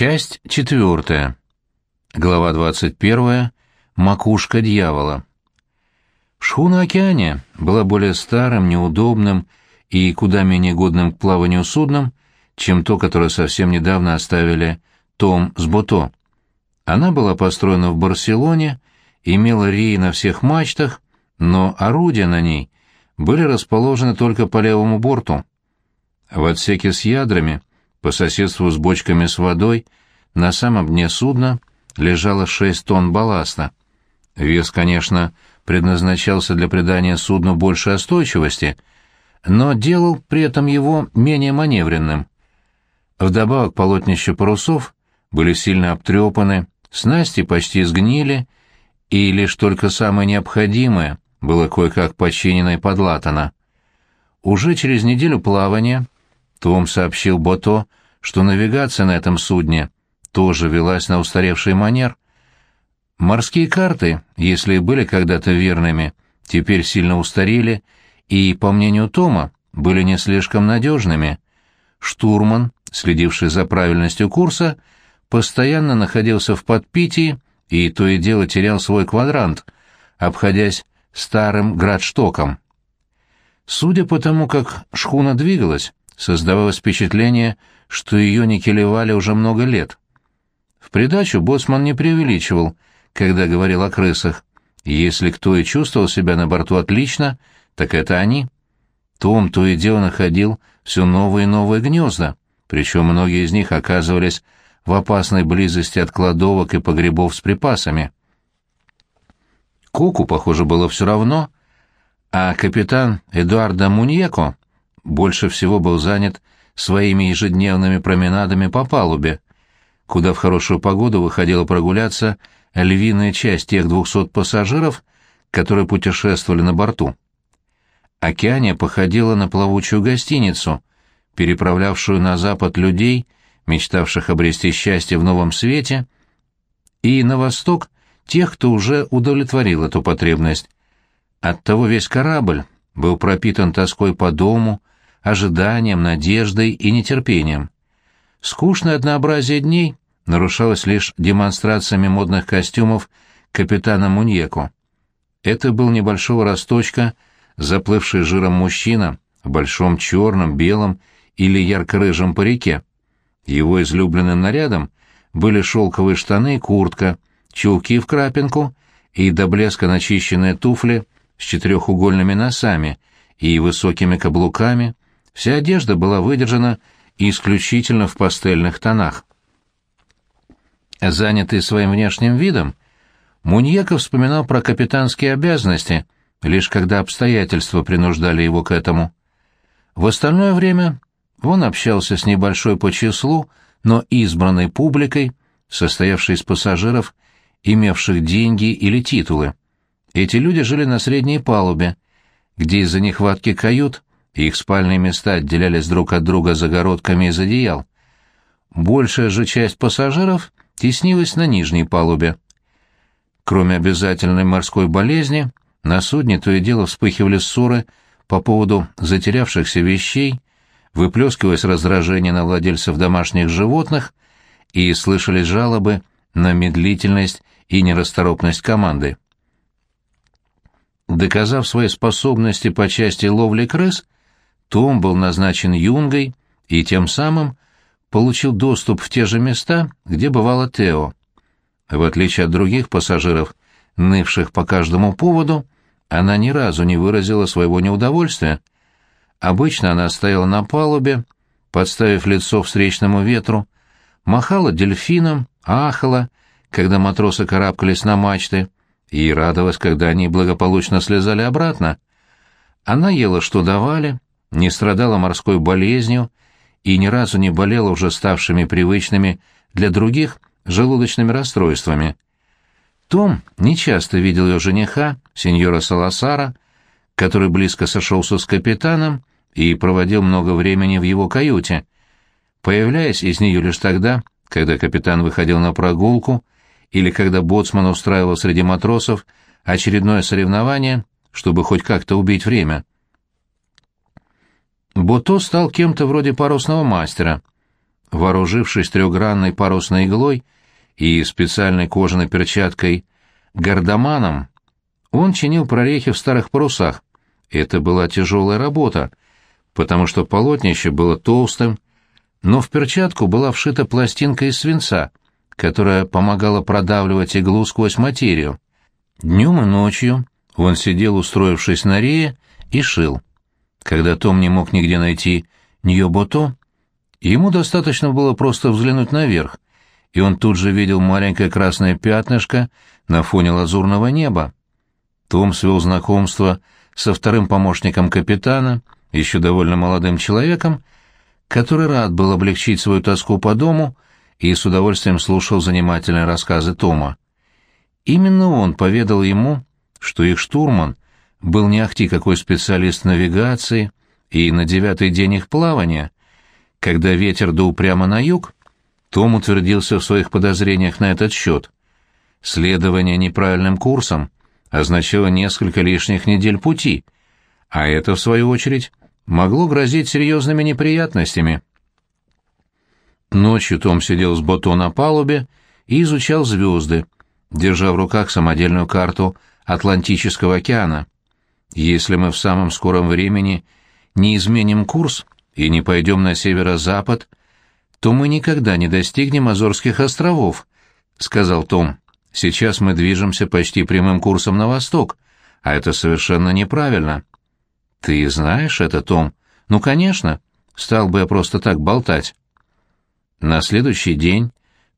Часть четвертая. Глава двадцать первая. Макушка дьявола. Шхуна «Океане» была более старым, неудобным и куда менее годным к плаванию судном, чем то, которое совсем недавно оставили Том с Бото. Она была построена в Барселоне, имела реи на всех мачтах, но орудия на ней были расположены только по левому борту. В отсеке с ядрами, по соседству с бочками с водой, на самом дне судна лежало шесть тонн балласта. Вес, конечно, предназначался для придания судну большей остойчивости, но делал при этом его менее маневренным. Вдобавок полотнища парусов были сильно обтрепаны, снасти почти сгнили, и лишь только самое необходимое было кое-как починено и подлатано. Уже через неделю плавания том сообщил Бото, что навигация на этом судне тоже велась на устаревший манер. Морские карты, если и были когда-то верными, теперь сильно устарели и, по мнению Тома, были не слишком надежными. Штурман, следивший за правильностью курса, постоянно находился в подпитии и то и дело терял свой квадрант, обходясь старым градштоком. Судя по тому, как шхуна двигалась, создавалось впечатление, что ее не келевали уже много лет. В придачу боцман не преувеличивал, когда говорил о крысах. Если кто и чувствовал себя на борту отлично, так это они. Том то и дело находил все новые и новые гнезда, причем многие из них оказывались в опасной близости от кладовок и погребов с припасами. Куку, похоже, было все равно, а капитан Эдуардо Муньеко больше всего был занят своими ежедневными променадами по палубе, куда в хорошую погоду выходила прогуляться львиная часть тех двухсот пассажиров, которые путешествовали на борту. Океания походила на плавучую гостиницу, переправлявшую на запад людей, мечтавших обрести счастье в новом свете, и на восток тех, кто уже удовлетворил эту потребность. Оттого весь корабль был пропитан тоской по дому, ожиданием, надеждой и нетерпением. Скучное однообразие дней нарушалось лишь демонстрациями модных костюмов капитана Муньеко. Это был небольшого росточка, заплывший жиром мужчина в большом черном, белом или ярко-рыжем парике. Его излюбленным нарядом были шелковые штаны и куртка, чулки в крапинку и до блеска начищенные туфли с четырехугольными носами и высокими каблуками. Вся одежда была выдержана исключительно в пастельных тонах. Занятый своим внешним видом, Муньеков вспоминал про капитанские обязанности, лишь когда обстоятельства принуждали его к этому. В остальное время он общался с небольшой по числу, но избранной публикой, состоявшей из пассажиров, имевших деньги или титулы. Эти люди жили на средней палубе, где из-за нехватки кают их спальные места отделялись друг от друга загородками из одеял. Большая же часть пассажиров теснилась на нижней палубе. Кроме обязательной морской болезни, на судне то и дело вспыхивали ссоры по поводу затерявшихся вещей, выплескиваясь раздражение на владельцев домашних животных, и слышались жалобы на медлительность и нерасторопность команды. Доказав свои способности по части ловли крыс, том был назначен юнгой и тем самым получил доступ в те же места, где бывала Тео. В отличие от других пассажиров, нывших по каждому поводу, она ни разу не выразила своего неудовольствия. Обычно она стояла на палубе, подставив лицо встречному ветру, махала дельфином, ахала, когда матросы карабкались на мачты, и радовалась, когда они благополучно слезали обратно. Она ела, что давали, не страдала морской болезнью и ни разу не болела уже ставшими привычными для других желудочными расстройствами. Том нечасто видел ее жениха, сеньора Саласара, который близко сошелся с капитаном и проводил много времени в его каюте, появляясь из нее лишь тогда, когда капитан выходил на прогулку или когда боцман устраивал среди матросов очередное соревнование, чтобы хоть как-то убить время. Бото стал кем-то вроде парусного мастера. вооружившись трехгранной парусной иглой и специальной кожаной перчаткой гардоманом, он чинил прорехи в старых парусах. Это была тяжелая работа, потому что полотнище было толстым, но в перчатку была вшита пластинка из свинца, которая помогала продавливать иглу сквозь материю. Днем и ночью он сидел, устроившись на рее, и шил. Когда Том не мог нигде найти Ньобото, ему достаточно было просто взглянуть наверх, и он тут же видел маленькое красное пятнышко на фоне лазурного неба. Том свел знакомство со вторым помощником капитана, еще довольно молодым человеком, который рад был облегчить свою тоску по дому и с удовольствием слушал занимательные рассказы Тома. Именно он поведал ему, что их штурман был не ахти какой специалист навигации, и на девятый день их плавания, когда ветер дул прямо на юг, том утвердился в своих подозрениях на этот счет. Следование неправильным курсом означало несколько лишних недель пути, а это, в свою очередь, могло грозить серьезными неприятностями. Ночью Том сидел с Бото на палубе и изучал звезды, держа в руках самодельную карту Атлантического океана. Если мы в самом скором времени не изменим курс и не пойдем на северо-запад, то мы никогда не достигнем Азорских островов, — сказал Том. Сейчас мы движемся почти прямым курсом на восток, а это совершенно неправильно. Ты знаешь это, Том? Ну, конечно. Стал бы я просто так болтать. На следующий день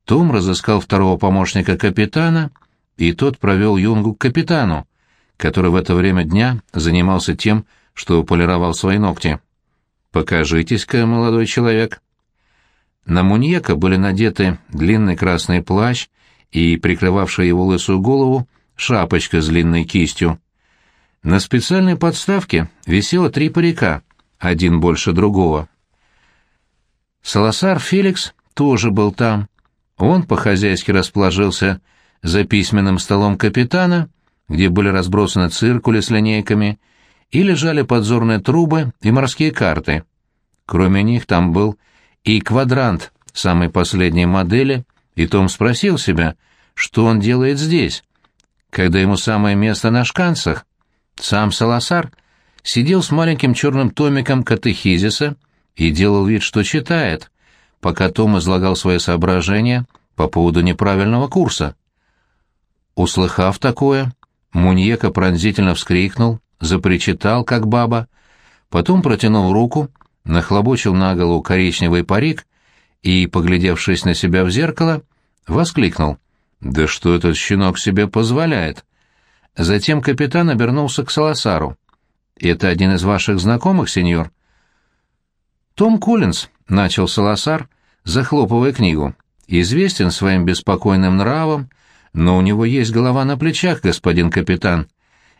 Том разыскал второго помощника капитана, и тот провел Юнгу к капитану, который в это время дня занимался тем, что полировал свои ногти. «Покажитесь-ка, молодой человек». На Муньека были надеты длинный красный плащ и прикрывавшая его лысую голову шапочка с длинной кистью. На специальной подставке висело три парика, один больше другого. Саласар Феликс тоже был там. Он по-хозяйски расположился за письменным столом капитана, где были разбросаны циркули с линейками, и лежали подзорные трубы и морские карты. Кроме них там был и квадрант самой последней модели, и Том спросил себя, что он делает здесь, когда ему самое место на шканцах. Сам Саласар сидел с маленьким черным томиком катехизиса и делал вид, что читает, пока Том излагал свои соображения по поводу неправильного курса. Услыхав такое, Муньека пронзительно вскрикнул, запричитал, как баба, потом протянул руку, нахлобучил на голову коричневый парик и, поглядевшись на себя в зеркало, воскликнул. «Да что этот щенок себе позволяет?» Затем капитан обернулся к Саласару. «Это один из ваших знакомых, сеньор?» «Том Коллинз», — начал Саласар, захлопывая книгу, — «известен своим беспокойным нравом, но у него есть голова на плечах, господин капитан.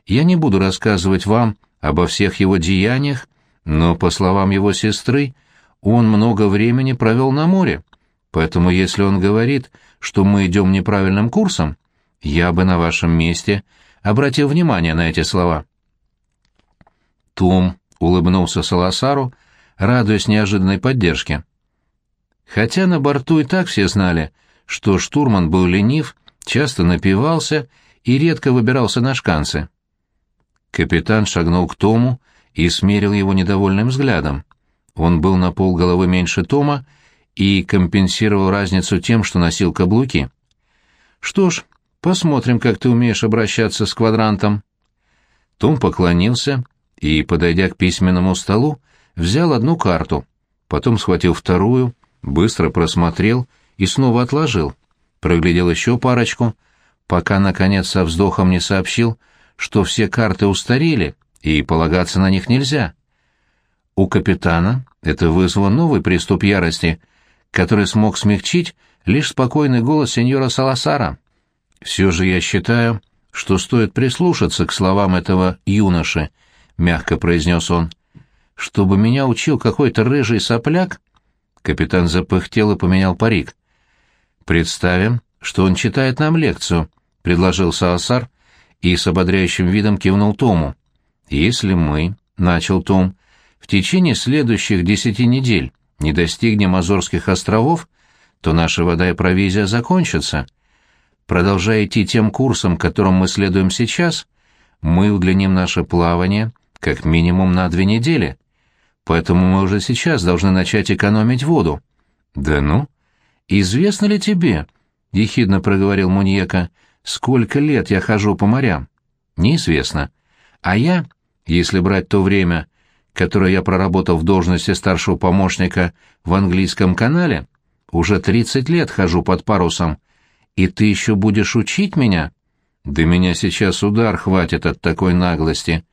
Я не буду рассказывать вам обо всех его деяниях, но, по словам его сестры, он много времени провел на море, поэтому если он говорит, что мы идем неправильным курсом, я бы на вашем месте обратил внимание на эти слова. Том улыбнулся Саласару, радуясь неожиданной поддержке. Хотя на борту и так все знали, что штурман был ленив, часто напивался и редко выбирался на шканцы. Капитан шагнул к Тому и смерил его недовольным взглядом. Он был на пол головы меньше Тома и компенсировал разницу тем, что носил каблуки. «Что ж, посмотрим, как ты умеешь обращаться с квадрантом». Том поклонился и, подойдя к письменному столу, взял одну карту, потом схватил вторую, быстро просмотрел и снова отложил. Проглядел еще парочку, пока, наконец, со вздохом не сообщил, что все карты устарели и полагаться на них нельзя. У капитана это вызвало новый приступ ярости, который смог смягчить лишь спокойный голос сеньора Саласара. «Все же я считаю, что стоит прислушаться к словам этого юноши», — мягко произнес он. «Чтобы меня учил какой-то рыжий сопляк?» Капитан запыхтел и поменял парик. «Представим, что он читает нам лекцию», — предложил Саласар и с ободряющим видом кивнул Тому. «Если мы», — начал Том, — «в течение следующих десяти недель не достигнем Азорских островов, то наша вода и провизия закончатся. Продолжая идти тем курсом, которым мы следуем сейчас, мы удлиним наше плавание как минимум на две недели. Поэтому мы уже сейчас должны начать экономить воду. Да ну? Известно ли тебе, — ехидно проговорил Муньека, — сколько лет я хожу по морям? Неизвестно. А я, если брать то время, которое я проработал в должности старшего помощника в английском канале, уже тридцать лет хожу под парусом. И ты еще будешь учить меня? Да меня сейчас удар хватит от такой наглости.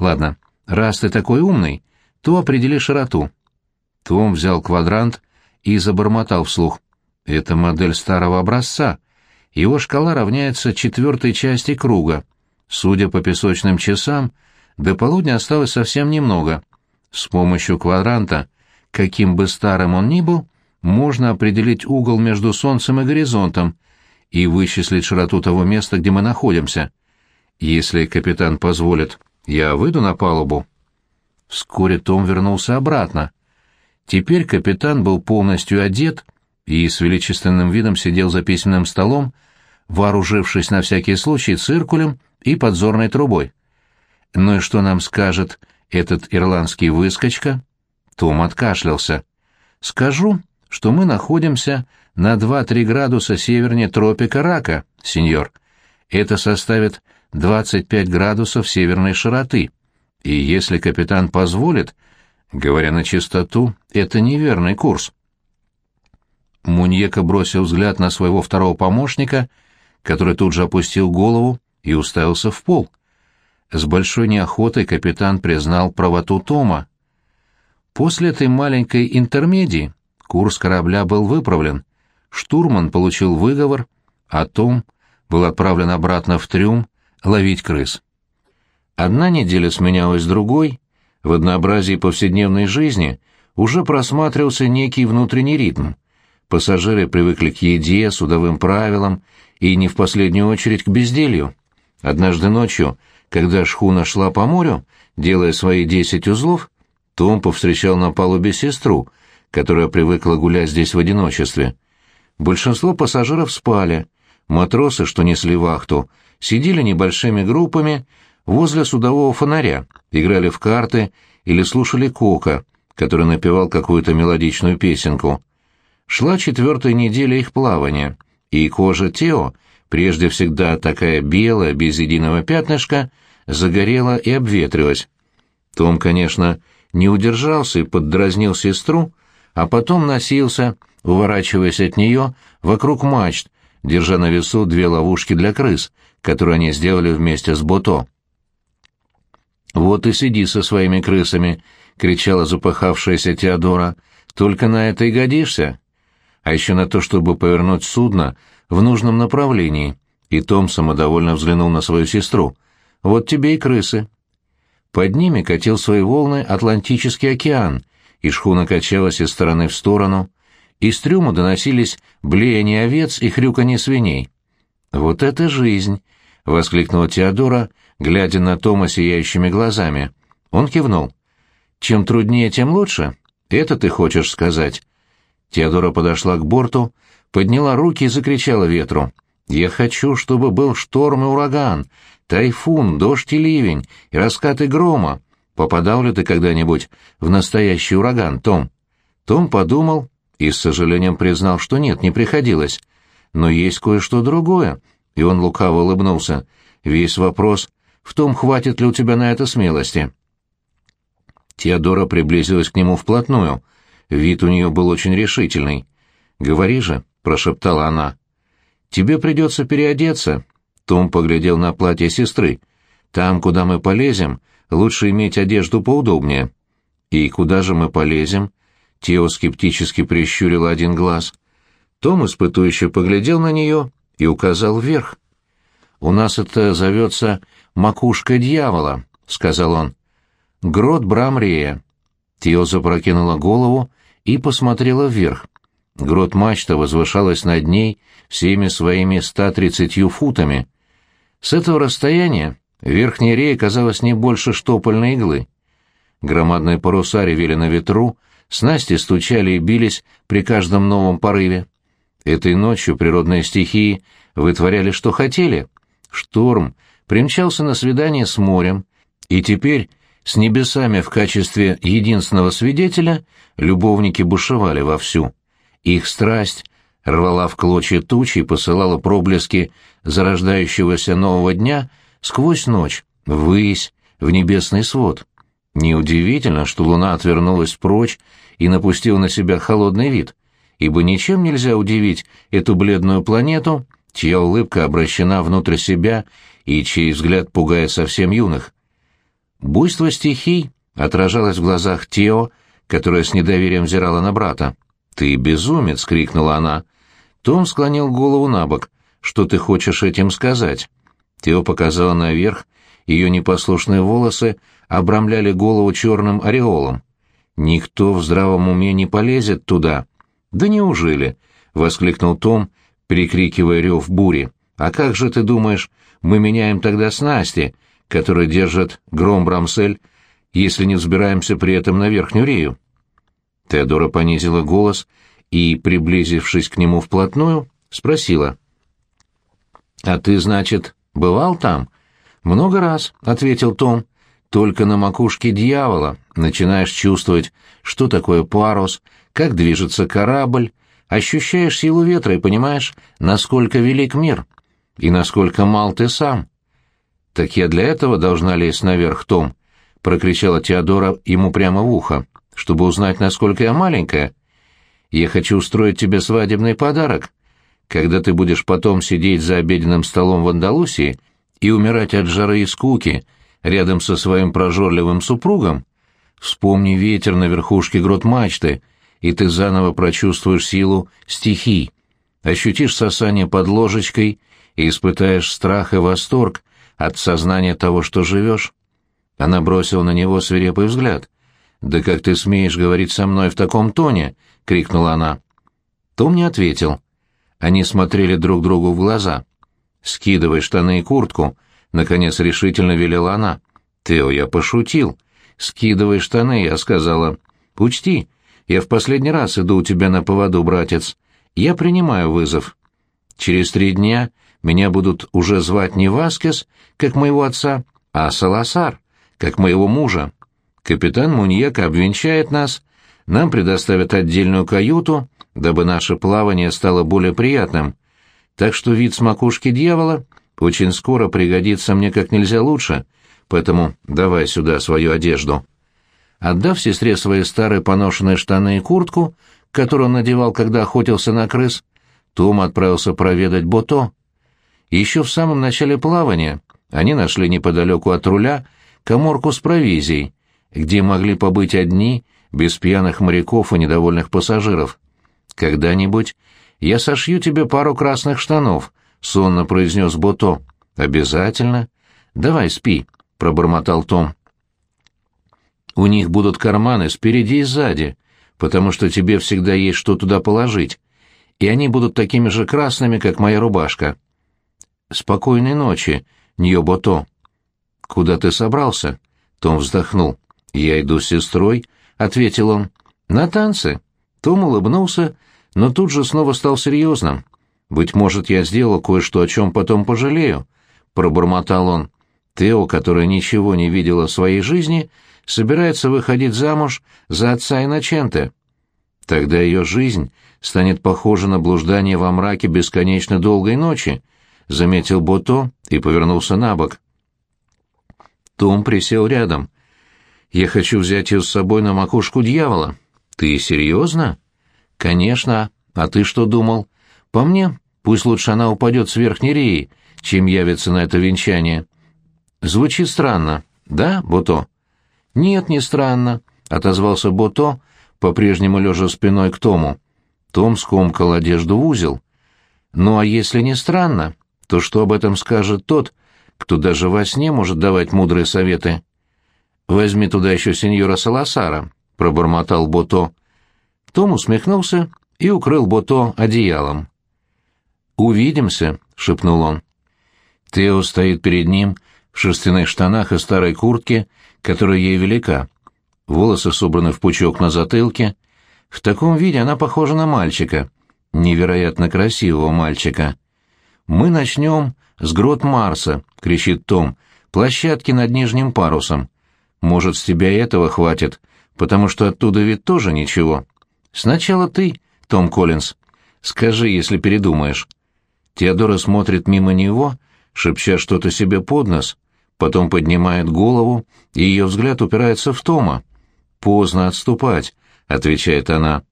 Ладно, раз ты такой умный, то определи широту. Том взял квадрант и забормотал вслух. Это модель старого образца. Его шкала равняется четвертой части круга. Судя по песочным часам, до полудня осталось совсем немного. С помощью квадранта, каким бы старым он ни был, можно определить угол между Солнцем и горизонтом и вычислить широту того места, где мы находимся. Если капитан позволит, я выйду на палубу. Вскоре Том вернулся обратно. Теперь капитан был полностью одет и с величественным видом сидел за письменным столом, вооружившись на всякий случай циркулем и подзорной трубой. «Ну и что нам скажет этот ирландский выскочка?» Том откашлялся. «Скажу, что мы находимся на 2-3 градуса севернее тропика Рака, сеньор. Это составит 25 градусов северной широты. И если капитан позволит, говоря на чистоту, это неверный курс». Муньека бросил взгляд на своего второго помощника, который тут же опустил голову и уставился в пол. С большой неохотой капитан признал правоту Тома. После этой маленькой интермедии курс корабля был выправлен, штурман получил выговор, а Том был отправлен обратно в трюм ловить крыс. Одна неделя сменялась другой, в однообразии повседневной жизни уже просматривался некий внутренний ритм. Пассажиры привыкли к еде, судовым правилам и не в последнюю очередь к безделью. Однажды ночью, когда шхуна шла по морю, делая свои десять узлов, Том повстречал на палубе сестру, которая привыкла гулять здесь в одиночестве. Большинство пассажиров спали, матросы, что несли вахту, сидели небольшими группами возле судового фонаря, играли в карты или слушали Кока, который напевал какую-то мелодичную песенку. Шла четвертая неделя их плавания, и кожа Тео — прежде всегда такая белая, без единого пятнышка, загорела и обветрилась. Том, конечно, не удержался и поддразнил сестру, а потом носился, уворачиваясь от нее, вокруг мачт, держа на весу две ловушки для крыс, которые они сделали вместе с Бото. «Вот и сиди со своими крысами!» — кричала запыхавшаяся Теодора. «Только на это и годишься!» А еще на то, чтобы повернуть судно в нужном направлении, и Том самодовольно взглянул на свою сестру. «Вот тебе и крысы». Под ними катил свои волны Атлантический океан, и шхуна качалась из стороны в сторону. Из трюма доносились блеяние овец и хрюканье свиней. «Вот это жизнь!» — воскликнула Теодора, глядя на Тома сияющими глазами. Он кивнул. «Чем труднее, тем лучше. Это ты хочешь сказать?» Теодора подошла к борту, подняла руки и закричала ветру. «Я хочу, чтобы был шторм и ураган, тайфун, дождь и ливень, и раскаты грома. Попадал ли ты когда-нибудь в настоящий ураган, Том?» Том подумал и с сожалением признал, что нет, не приходилось. Но есть кое-что другое, и он лукаво улыбнулся. Весь вопрос в том, хватит ли у тебя на это смелости. Теодора приблизилась к нему вплотную. Вид у нее был очень решительный. «Говори же», прошептала она. «Тебе придется переодеться», — Том поглядел на платье сестры. «Там, куда мы полезем, лучше иметь одежду поудобнее». «И куда же мы полезем?» Тео скептически прищурил один глаз. Том испытующе поглядел на нее и указал вверх. «У нас это зовется макушка дьявола», — сказал он. «Грот Брамрея». Тео запрокинула голову и посмотрела вверх. Грот-мачта возвышалась над ней всеми своими 130 футами. С этого расстояния верхняя рея казалась не больше штопольной иглы. Громадные паруса ревели на ветру, снасти стучали и бились при каждом новом порыве. Этой ночью природные стихии вытворяли, что хотели. Шторм примчался на свидание с морем, и теперь с небесами в качестве единственного свидетеля любовники бушевали вовсю. Их страсть рвала в клочья тучи и посылала проблески зарождающегося нового дня сквозь ночь, ввысь, в небесный свод. Неудивительно, что луна отвернулась прочь и напустила на себя холодный вид, ибо ничем нельзя удивить эту бледную планету, чья улыбка обращена внутрь себя и чей взгляд пугает совсем юных. Буйство стихий отражалось в глазах Тео, которая с недоверием взирала на брата. «Ты безумец!» — крикнула она. Том склонил голову на бок. «Что ты хочешь этим сказать?» Тео показала наверх, ее непослушные волосы обрамляли голову черным ореолом. «Никто в здравом уме не полезет туда». «Да неужели?» — воскликнул Том, перекрикивая рев бури. «А как же ты думаешь, мы меняем тогда снасти, которые держат гром Брамсель, если не взбираемся при этом на верхнюю рею?» Теодора понизила голос и, приблизившись к нему вплотную, спросила. «А ты, значит, бывал там?» «Много раз», — ответил Том. «Только на макушке дьявола начинаешь чувствовать, что такое парус, как движется корабль, ощущаешь силу ветра и понимаешь, насколько велик мир и насколько мал ты сам». «Так я для этого должна лезть наверх, Том», — прокричала Теодора ему прямо в ухо, «чтобы узнать, насколько я маленькая. Я хочу устроить тебе свадебный подарок. Когда ты будешь потом сидеть за обеденным столом в Андалусии и умирать от жары и скуки рядом со своим прожорливым супругом, вспомни ветер на верхушке грот мачты, и ты заново прочувствуешь силу стихий, ощутишь сосание под ложечкой и испытаешь страх и восторг от сознания того, что живешь. Она бросила на него свирепый взгляд. «Да как ты смеешь говорить со мной в таком тоне?» — крикнула она. Том не ответил. Они смотрели друг другу в глаза. «Скидывай штаны и куртку», — наконец решительно велела она. «Тео, я пошутил. Скидывай штаны», — я сказала. «Учти, я в последний раз иду у тебя на поводу, братец. Я принимаю вызов. Через три дня меня будут уже звать не Васкес, как моего отца, а Саласар, как моего мужа. Капитан Муньека обвенчает нас, нам предоставят отдельную каюту, дабы наше плавание стало более приятным так что вид с макушки дьявола очень скоро пригодится мне как нельзя лучше, поэтому давай сюда свою одежду». Отдав сестре свои старые поношенные штаны и куртку, которую он надевал, когда охотился на крыс, Том отправился проведать Бото. Еще в самом начале плавания они нашли неподалеку от руля коморку с провизией, где могли побыть одни, без пьяных моряков и недовольных пассажиров. Когда-нибудь я сошью тебе пару красных штанов», — сонно произнес Бото. «Обязательно. Давай спи», — пробормотал Том. «У них будут карманы спереди и сзади, потому что тебе всегда есть что туда положить, и они будут такими же красными, как моя рубашка». «Спокойной ночи, Ньо-Бото». «Куда ты собрался?» — Том вздохнул. «Я иду с сестрой», — ответил он. «На танцы». Том улыбнулся но тут же снова стал серьезным. «Быть может, я сделал кое-что, о чем потом пожалею», — пробормотал он. Тео, которая ничего не видела в своей жизни, собирается выходить замуж за отца Инноченте. Тогда ее жизнь станет похожа на блуждание во мраке бесконечно долгой ночи, — заметил Бото и повернулся на бок. Том присел рядом. «Я хочу взять ее с собой на макушку дьявола». «Ты серьезно?» «Конечно. А ты что думал? По мне, пусть лучше она упадет с верхней реи, чем явится на это венчание». «Звучит странно. Да, Бото?» «Нет, не странно», — отозвался Бото, по-прежнему лежа спиной к Тому. Том скомкал одежду в узел. «Ну а если не странно, то что об этом скажет тот, кто даже во сне может давать мудрые советы?» «Возьми туда еще сеньора Саласара», — пробормотал Бото. Том усмехнулся и укрыл Бото одеялом. «Увидимся», — шепнул он. Тео стоит перед ним в шерстяных штанах и старой куртке, которая ей велика. волосы собраны в пучок на затылке. В таком виде она похожа на мальчика, невероятно красивого мальчика. «Мы начнем с грот Марса», — кричит Том, — «площадки над нижним парусом. Может, с тебя этого хватит, потому что оттуда ведь тоже ничего. Сначала ты, Том Коллинз. Скажи, если передумаешь». Теодора смотрит мимо него, шепча что-то себе под нос, потом поднимает голову, и ее взгляд упирается в Тома. «Поздно отступать», — отвечает она.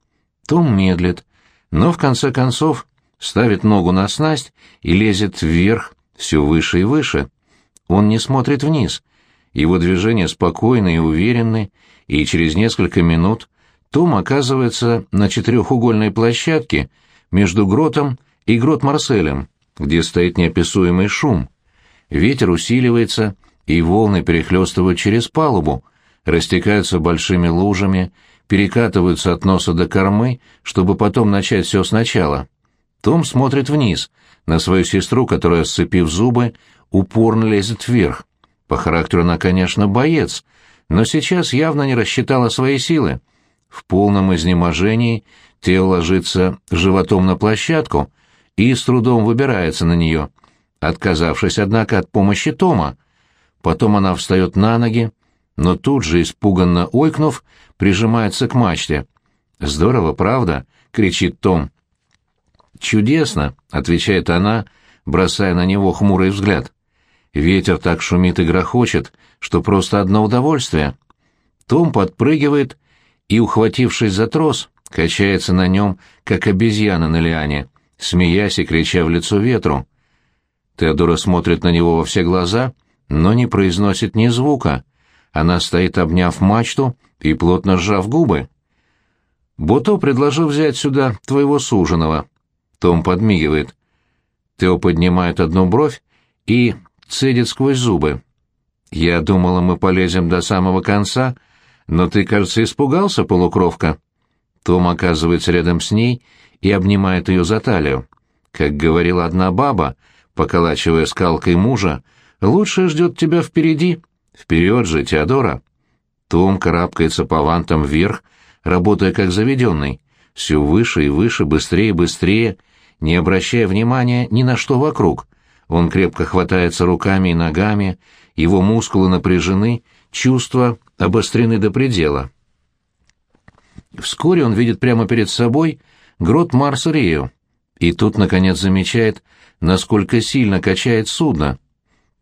Том медлит, но в конце концов ставит ногу на снасть и лезет вверх, все выше и выше. Он не смотрит вниз. Его движения спокойны и уверенны, и через несколько минут Том оказывается на четырехугольной площадке между гротом и грот Марселем, где стоит неописуемый шум. Ветер усиливается, и волны перехлестывают через палубу, растекаются большими лужами, перекатываются от носа до кормы, чтобы потом начать все сначала. Том смотрит вниз, на свою сестру, которая, сцепив зубы, упорно лезет вверх. По характеру она, конечно, боец, но сейчас явно не рассчитала свои силы. В полном изнеможении Тео ложится животом на площадку и с трудом выбирается на нее, отказавшись, однако, от помощи Тома. Потом она встает на ноги, но тут же, испуганно ойкнув, прижимается к мачте. «Здорово, правда?» — кричит Том. «Чудесно!» — отвечает она, бросая на него хмурый взгляд. Ветер так шумит и грохочет, что просто одно удовольствие. Том подпрыгивает и, ухватившись за трос, качается на нем, как обезьяна на лиане, смеясь и крича в лицо ветру. Теодора смотрит на него во все глаза, но не произносит ни звука. Она стоит, обняв мачту и плотно сжав губы. «Бото предложил взять сюда твоего суженого». Том подмигивает. Тео поднимает одну бровь и цедит сквозь зубы. «Я думала, мы полезем до самого конца, но ты, кажется, испугался, полукровка». Том оказывается рядом с ней и обнимает ее за талию. Как говорила одна баба, поколачивая скалкой мужа, «Лучше ждет тебя впереди». Вперед же, Теодора!» Том карабкается по вантам вверх, работая как заведенный, все выше и выше, быстрее и быстрее, не обращая внимания ни на что вокруг. Он крепко хватается руками и ногами, его мускулы напряжены, чувства обострены до предела. Вскоре он видит прямо перед собой грот Марс Рио, и тут, наконец, замечает, насколько сильно качает судно.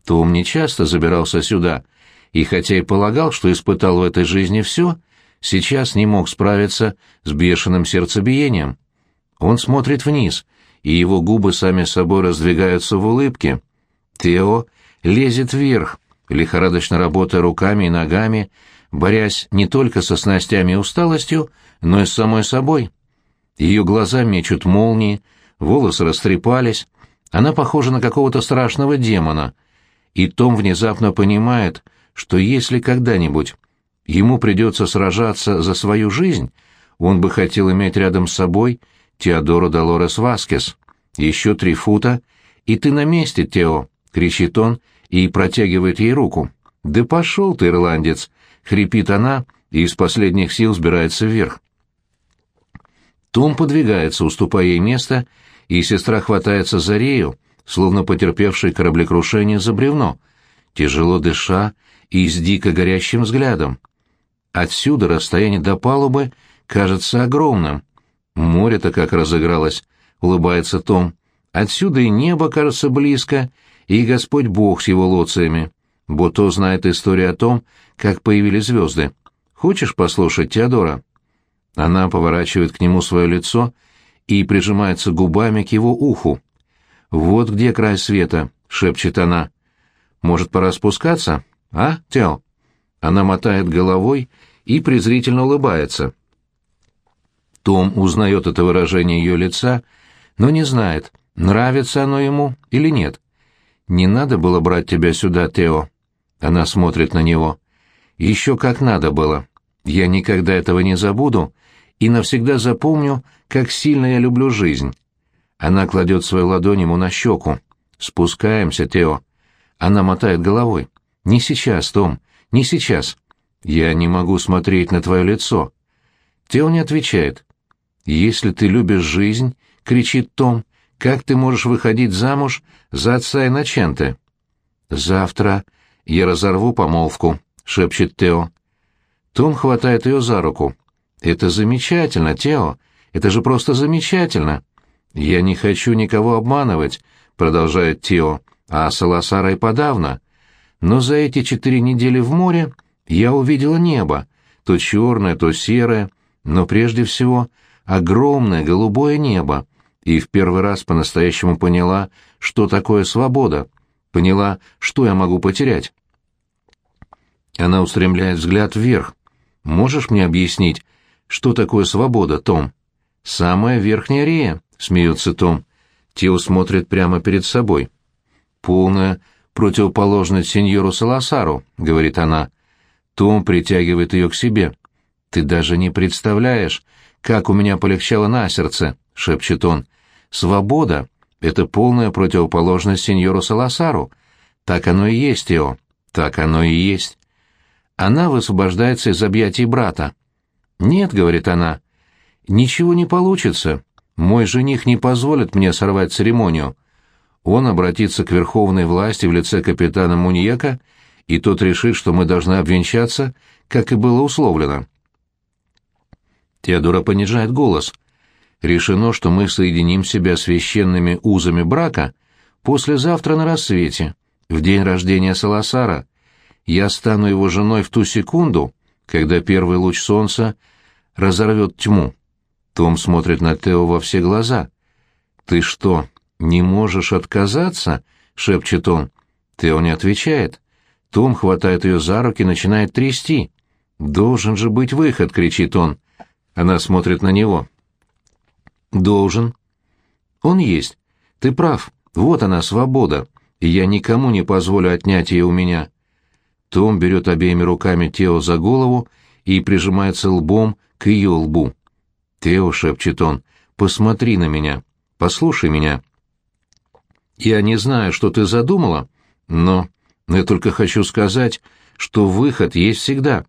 Том не часто забирался сюда, и хотя и полагал, что испытал в этой жизни все, сейчас не мог справиться с бешеным сердцебиением. Он смотрит вниз, и его губы сами собой раздвигаются в улыбке. Тео лезет вверх, лихорадочно работая руками и ногами, борясь не только со снастями и усталостью, но и с самой собой. Ее глаза мечут молнии, волосы растрепались, она похожа на какого-то страшного демона, и Том внезапно понимает, что если когда-нибудь ему придется сражаться за свою жизнь, он бы хотел иметь рядом с собой Теодору Долорес Васкес. Еще три фута, и ты на месте, Тео, — кричит он и протягивает ей руку. «Да пошел ты, ирландец!» — хрипит она и из последних сил сбирается вверх. Том подвигается, уступая ей место, и сестра хватается за Рею, словно потерпевший кораблекрушение за бревно, тяжело дыша и с дико горящим взглядом. Отсюда расстояние до палубы кажется огромным. Море-то как разыгралось, улыбается Том. Отсюда и небо кажется близко, и Господь Бог с его лоциями. Бото знает историю о том, как появились звезды. Хочешь послушать, Теодора?» Она поворачивает к нему свое лицо и прижимается губами к его уху. «Вот где край света», — шепчет она. «Может, пора спускаться?» «А, Тяо?» Она мотает головой и презрительно улыбается. Том узнает это выражение ее лица, но не знает, нравится оно ему или нет. «Не надо было брать тебя сюда, Тео». Она смотрит на него. «Еще как надо было. Я никогда этого не забуду и навсегда запомню, как сильно я люблю жизнь». Она кладет свою ладонь ему на щеку. «Спускаемся, Тео». Она мотает головой. «Не сейчас, Том, не сейчас. «Я не могу смотреть на твое лицо». Тео не отвечает. «Если ты любишь жизнь», — кричит Том, — «как ты можешь выходить замуж за отца Иначенте?» «Завтра я разорву помолвку», — шепчет Тео. Том хватает ее за руку. «Это замечательно, Тео. Это же просто замечательно». «Я не хочу никого обманывать», — продолжает Тео, — «а Саласара и подавно. Но за эти четыре недели в море я увидела небо, то черное, то серое, но прежде всего огромное голубое небо, и в первый раз по-настоящему поняла, что такое свобода, поняла, что я могу потерять. Она устремляет взгляд вверх. «Можешь мне объяснить, что такое свобода, Том?» «Самая верхняя рея», — смеется Том. Тео смотрит прямо перед собой. «Полная противоположность сеньору Саласару», — говорит она. Том притягивает ее к себе. «Ты даже не представляешь, как у меня полегчало на сердце», — шепчет он. «Свобода — это полная противоположность сеньору Саласару. Так оно и есть, Тео, так оно и есть». Она высвобождается из объятий брата. «Нет», — говорит она, — «ничего не получится. Мой жених не позволит мне сорвать церемонию. Он обратится к верховной власти в лице капитана Муньека, и тот решит, что мы должны обвенчаться, как и было условлено». Теодора понижает голос. «Решено, что мы соединим себя священными узами брака послезавтра на рассвете, в день рождения Саласара» я стану его женой в ту секунду, когда первый луч солнца разорвет тьму. Том смотрит на Тео во все глаза. «Ты что, не можешь отказаться?» — шепчет он. Тео не отвечает. Том хватает ее за руки и начинает трясти. «Должен же быть выход!» — кричит он. Она смотрит на него. «Должен». «Он есть. Ты прав. Вот она, свобода. И я никому не позволю отнять ее у меня. Том берет обеими руками Тео за голову и прижимается лбом к ее лбу. «Тео», — шепчет он, — «посмотри на меня, послушай меня». «Я не знаю, что ты задумала, но я только хочу сказать, что выход есть всегда.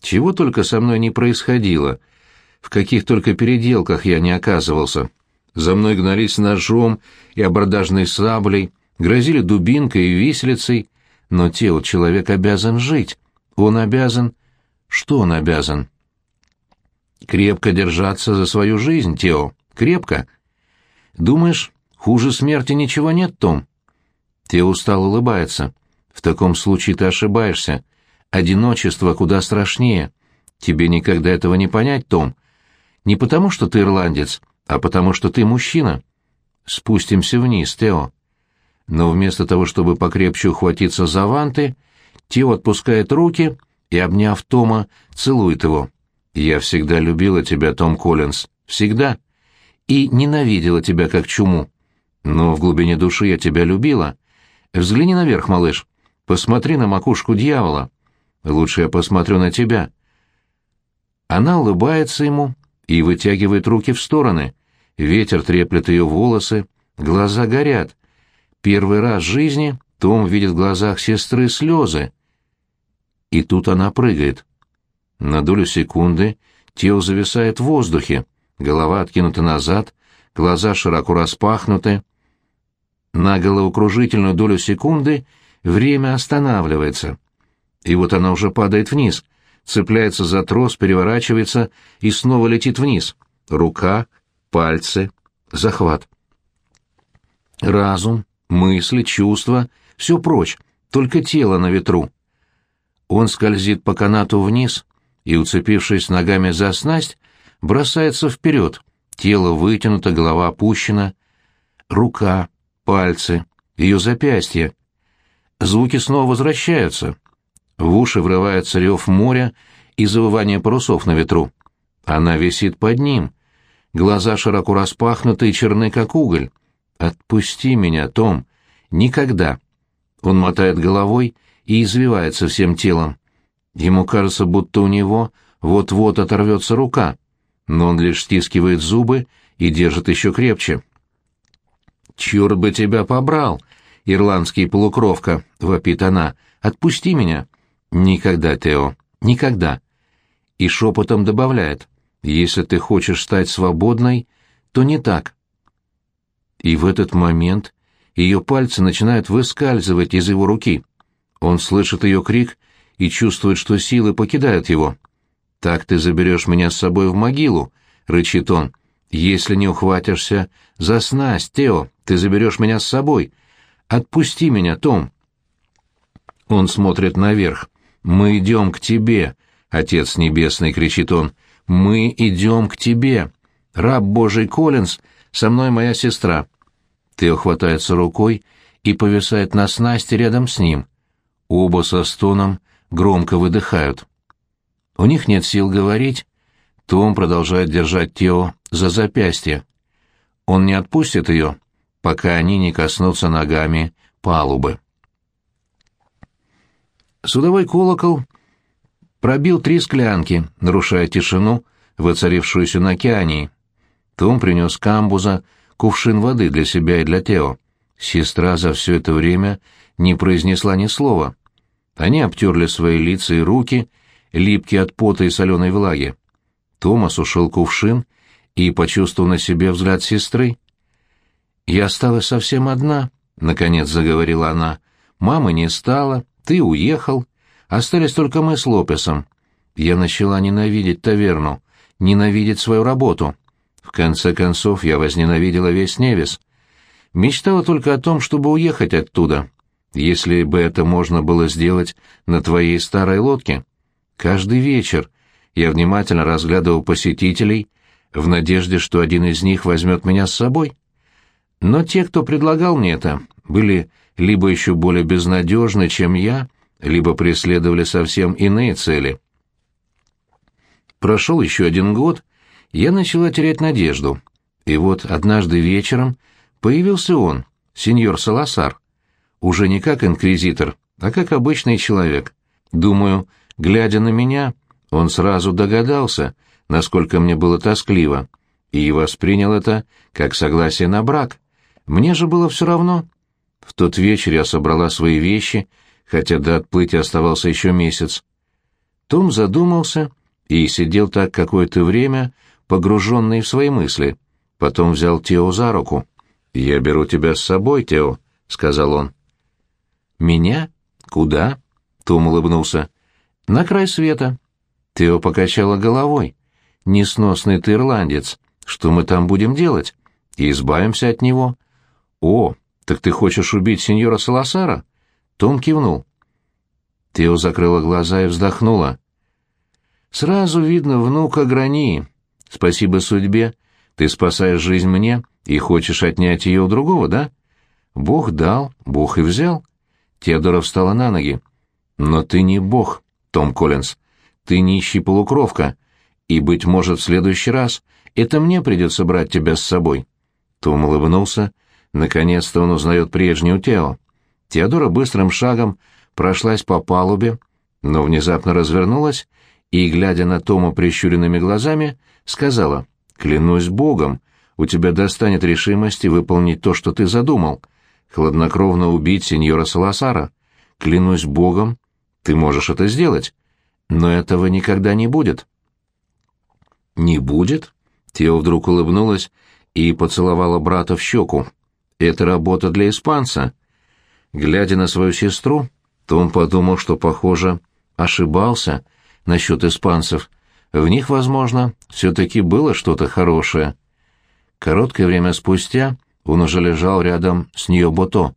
Чего только со мной не происходило, в каких только переделках я не оказывался. За мной гнались ножом и абордажной саблей, грозили дубинкой и виселицей, но, Тео, человек обязан жить. Он обязан... Что он обязан? Крепко держаться за свою жизнь, Тео. Крепко. Думаешь, хуже смерти ничего нет, Том? Тео устал улыбается. В таком случае ты ошибаешься. Одиночество куда страшнее. Тебе никогда этого не понять, Том. Не потому, что ты ирландец, а потому, что ты мужчина. Спустимся вниз, Тео но вместо того, чтобы покрепче ухватиться за ванты, Тео отпускает руки и, обняв Тома, целует его. «Я всегда любила тебя, Том Коллинз, всегда. И ненавидела тебя как чуму. Но в глубине души я тебя любила. Взгляни наверх, малыш. Посмотри на макушку дьявола. Лучше я посмотрю на тебя». Она улыбается ему и вытягивает руки в стороны. Ветер треплет ее волосы, глаза горят. Первый раз в жизни том видит в глазах сестры слезы. И тут она прыгает. На долю секунды тело зависает в воздухе, голова откинута назад, глаза широко распахнуты. На головокружительную долю секунды время останавливается. И вот она уже падает вниз, цепляется за трос, переворачивается и снова летит вниз. Рука, пальцы, захват. Разум, мысли, чувства, все прочь, только тело на ветру. Он скользит по канату вниз и, уцепившись ногами за снасть, бросается вперед, тело вытянуто, голова опущена, рука, пальцы, ее запястье. Звуки снова возвращаются. В уши врывается рев моря и завывание парусов на ветру. Она висит под ним. Глаза широко распахнуты и черны, как уголь. «Отпусти меня, Том! Никогда!» Он мотает головой и извивается всем телом. Ему кажется, будто у него вот-вот оторвется рука, но он лишь стискивает зубы и держит еще крепче. «Черт бы тебя побрал, ирландский полукровка!» — вопит она. «Отпусти меня!» «Никогда, Тео, Никогда. И шепотом добавляет, если ты хочешь стать свободной, то не так. И в этот момент ее пальцы начинают выскальзывать из его руки. Он слышит ее крик и чувствует, что силы покидают его. «Так ты заберешь меня с собой в могилу», — рычит он. «Если не ухватишься за снасть, Тео, ты заберешь меня с собой. Отпусти меня, Том». Он смотрит наверх. «Мы идем к тебе», — Отец Небесный, — кричит он. «Мы идем к тебе. Раб Божий Коллинз, со мной моя сестра». Тео хватается рукой и повисает на снасти рядом с ним. Оба со стоном громко выдыхают. У них нет сил говорить. Том продолжает держать Тео за запястье. Он не отпустит ее, пока они не коснутся ногами палубы. Судовой колокол пробил три склянки, нарушая тишину, воцарившуюся на океане. Том принес камбуза кувшин воды для себя и для Тео. Сестра за все это время не произнесла ни слова. Они обтерли свои лица и руки, липкие от пота и соленой влаги. Томас ушел кувшин и почувствовал на себе взгляд сестры. «Я осталась совсем одна», — наконец заговорила она. «Мамы не стало, ты уехал. Остались только мы с Лопесом. Я начала ненавидеть таверну, ненавидеть свою работу. В конце концов, я возненавидела весь Невис. Мечтала только о том, чтобы уехать оттуда, если бы это можно было сделать на твоей старой лодке. Каждый вечер я внимательно разглядывал посетителей в надежде, что один из них возьмет меня с собой. Но те, кто предлагал мне это, были либо еще более безнадежны, чем я, либо преследовали совсем иные цели. Прошел еще один год, я начала терять надежду. И вот однажды вечером появился он, сеньор Саласар. Уже не как инквизитор, а как обычный человек. Думаю, Глядя на меня, он сразу догадался, насколько мне было тоскливо, и воспринял это как согласие на брак. Мне же было все равно. В тот вечер я собрала свои вещи, хотя до отплытия оставался еще месяц. Том задумался и сидел так какое-то время, погруженный в свои мысли. Потом взял Тео за руку. «Я беру тебя с собой, Тео», — сказал он. «Меня? Куда?» — Том улыбнулся. «На край света». Тео покачала головой. «Несносный ты ирландец. Что мы там будем делать? И избавимся от него». «О, так ты хочешь убить сеньора Саласара?» Том кивнул. Тео закрыла глаза и вздохнула. «Сразу видно внука Грани. Спасибо судьбе. Ты спасаешь жизнь мне и хочешь отнять ее у другого, да? Бог дал, Бог и взял». Теодора встала на ноги. «Но ты не Бог. Том Коллинз. «Ты нищий полукровка, и, быть может, в следующий раз это мне придется брать тебя с собой». Том улыбнулся. Наконец-то он узнает прежнюю Тео. Теодора быстрым шагом прошлась по палубе, но внезапно развернулась и, глядя на Тома прищуренными глазами, сказала, «Клянусь Богом, у тебя достанет решимости выполнить то, что ты задумал, хладнокровно убить сеньора Саласара. Клянусь Богом, ты можешь это сделать, но этого никогда не будет. Не будет? Тео вдруг улыбнулась и поцеловала брата в щеку. Это работа для испанца. Глядя на свою сестру, Том подумал, что, похоже, ошибался насчет испанцев. В них, возможно, все-таки было что-то хорошее. Короткое время спустя он уже лежал рядом с Ньобото.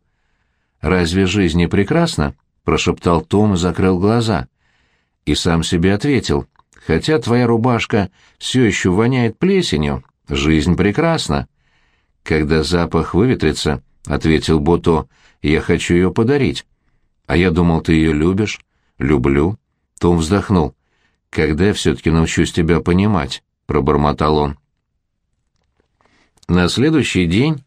«Разве жизнь не прекрасна?» — прошептал Том и закрыл глаза. И сам себе ответил, «Хотя твоя рубашка все еще воняет плесенью, жизнь прекрасна». «Когда запах выветрится», — ответил Бото, — «я хочу ее подарить». «А я думал, ты ее любишь». «Люблю». Том вздохнул. «Когда я все-таки научусь тебя понимать?» — пробормотал он. На следующий день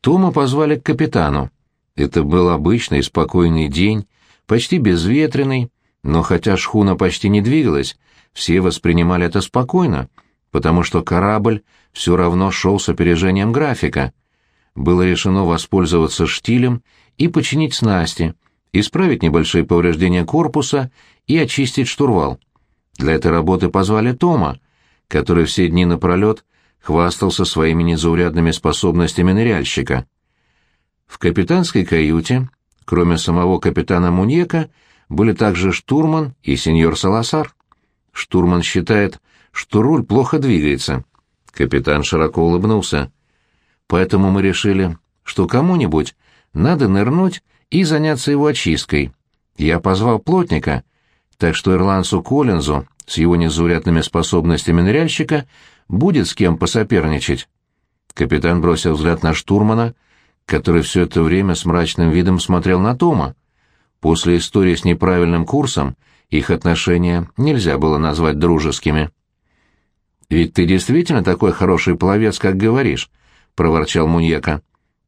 Тома позвали к капитану. Это был обычный спокойный день, почти безветренный, но хотя шхуна почти не двигалась, все воспринимали это спокойно, потому что корабль все равно шел с опережением графика. Было решено воспользоваться штилем и починить снасти, исправить небольшие повреждения корпуса и очистить штурвал. Для этой работы позвали Тома, который все дни напролет хвастался своими незаурядными способностями ныряльщика. В капитанской каюте, кроме самого капитана Муньека, были также штурман и сеньор Саласар. Штурман считает, что руль плохо двигается. Капитан широко улыбнулся. Поэтому мы решили, что кому-нибудь надо нырнуть и заняться его очисткой. Я позвал плотника, так что ирландцу Коллинзу с его незаурядными способностями ныряльщика будет с кем посоперничать. Капитан бросил взгляд на штурмана, который все это время с мрачным видом смотрел на Тома. После истории с неправильным курсом их отношения нельзя было назвать дружескими. «Ведь ты действительно такой хороший пловец, как говоришь», — проворчал Муньека.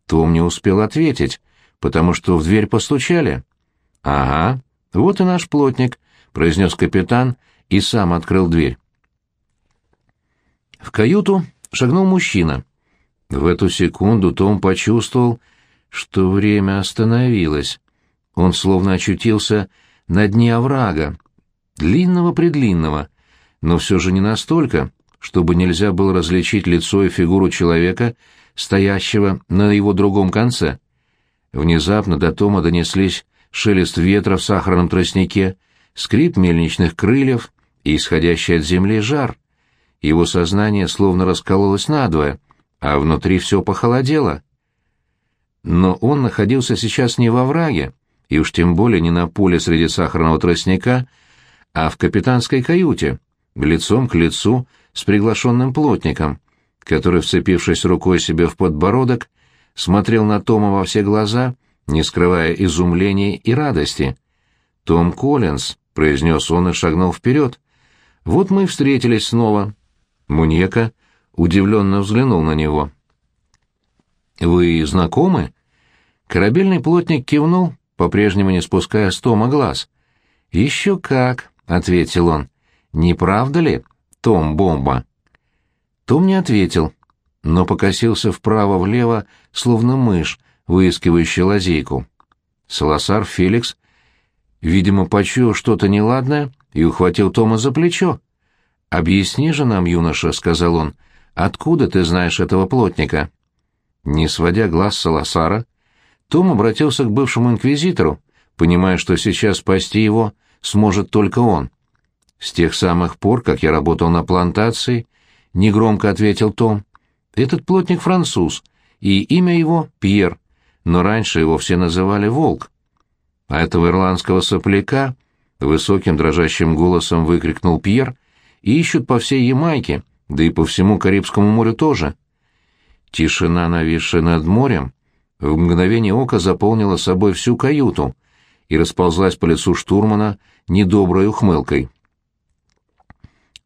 Том не успел ответить, потому что в дверь постучали. «Ага, вот и наш плотник», — произнес капитан и сам открыл дверь. В каюту шагнул мужчина. В эту секунду Том почувствовал, что время остановилось. Он словно очутился на дне оврага, длинного-предлинного, но все же не настолько, чтобы нельзя было различить лицо и фигуру человека, стоящего на его другом конце. Внезапно до Тома донеслись шелест ветра в сахарном тростнике, скрип мельничных крыльев и исходящий от земли жар. Его сознание словно раскололось надвое, а внутри все похолодело. Но он находился сейчас не во враге, и уж тем более не на поле среди сахарного тростника, а в капитанской каюте, лицом к лицу с приглашенным плотником, который, вцепившись рукой себе в подбородок, смотрел на Тома во все глаза, не скрывая изумления и радости. «Том Коллинз», — произнес он и шагнул вперед. «Вот мы и встретились снова». Муньека удивленно взглянул на него. «Вы знакомы?» Корабельный плотник кивнул, по-прежнему не спуская с Тома глаз. «Еще как», — ответил он. «Не правда ли, Том Бомба?» Том не ответил, но покосился вправо-влево, словно мышь, выискивающая лазейку. Саласар Феликс, видимо, почуял что-то неладное и ухватил Тома за плечо. «Объясни же нам, юноша», — сказал он, — «откуда ты знаешь этого плотника?» Не сводя глаз Саласара, Том обратился к бывшему инквизитору, понимая, что сейчас спасти его сможет только он. «С тех самых пор, как я работал на плантации», — негромко ответил Том, — «этот плотник француз, и имя его Пьер, но раньше его все называли Волк». А этого ирландского сопляка высоким дрожащим голосом выкрикнул Пьер — ищут по всей Ямайке, да и по всему Карибскому морю тоже. Тишина, нависшая над морем, в мгновение ока заполнила собой всю каюту и расползлась по лицу штурмана недоброй ухмылкой.